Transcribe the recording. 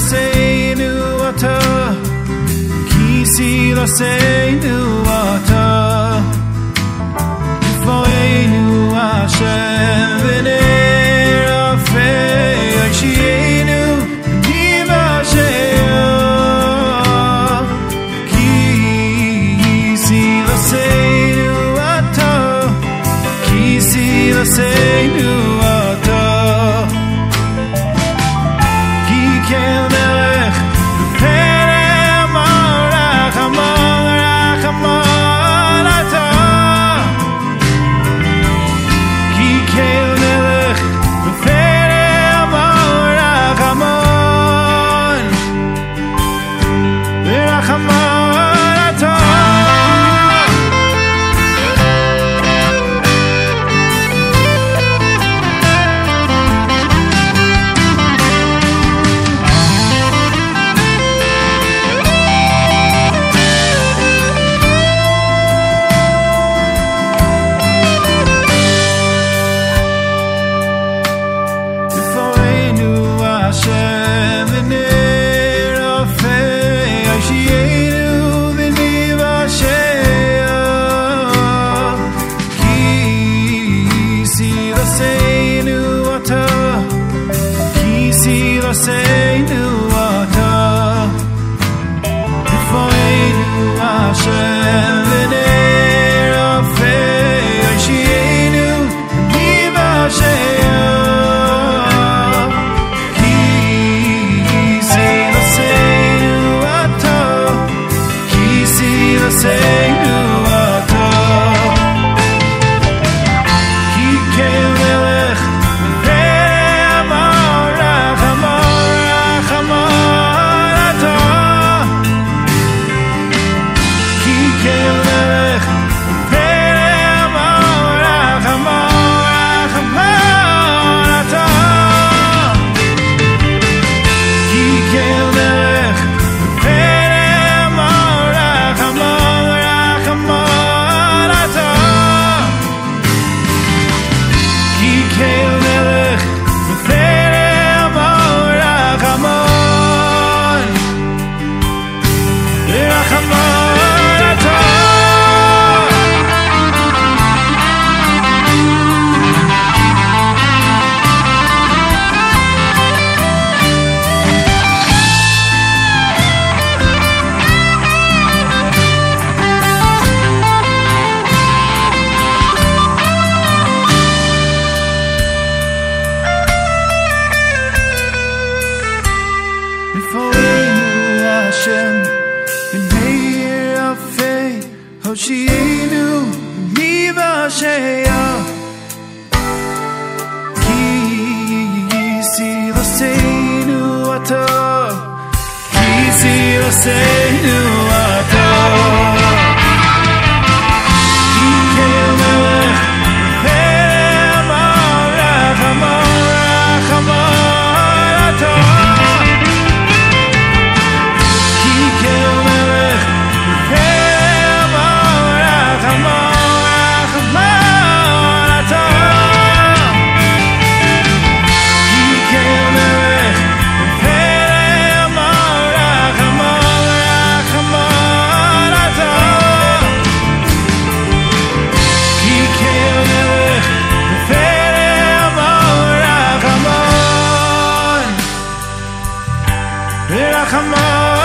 Kisilaseinu ata, Kisilaseinu ata, Kifoeinu asher. Hashem B'nei Yafei Hoshienu Mivasheya Ki Yisilaseinu Ata Ki Yisilaseinu Ata Rachamav